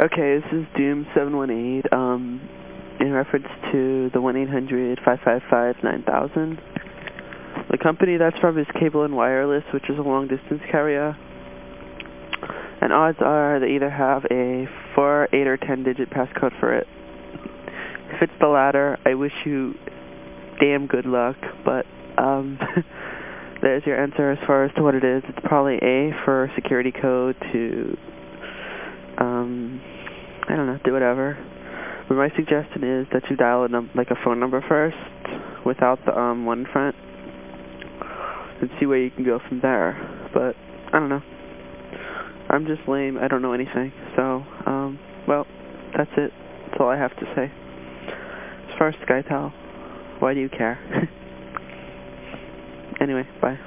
Okay, this is Doom718, um, in reference to the 1-800-555-9000. The company that's from is Cable and Wireless, which is a long-distance carrier. And odds are they either have a 4, 8, or 10-digit passcode for it. If it's the latter, I wish you damn good luck, but um, there's your answer as far as to what it is. It's probably A for security code to, um, I don't know, do whatever. But my suggestion is that you dial a num like a phone number first without the um, one in front and see where you can go from there. But I don't know. I'm just lame. I don't know anything. So, um, well, that's it. That's all I have to say. As far as SkyTel, why do you care? anyway, bye.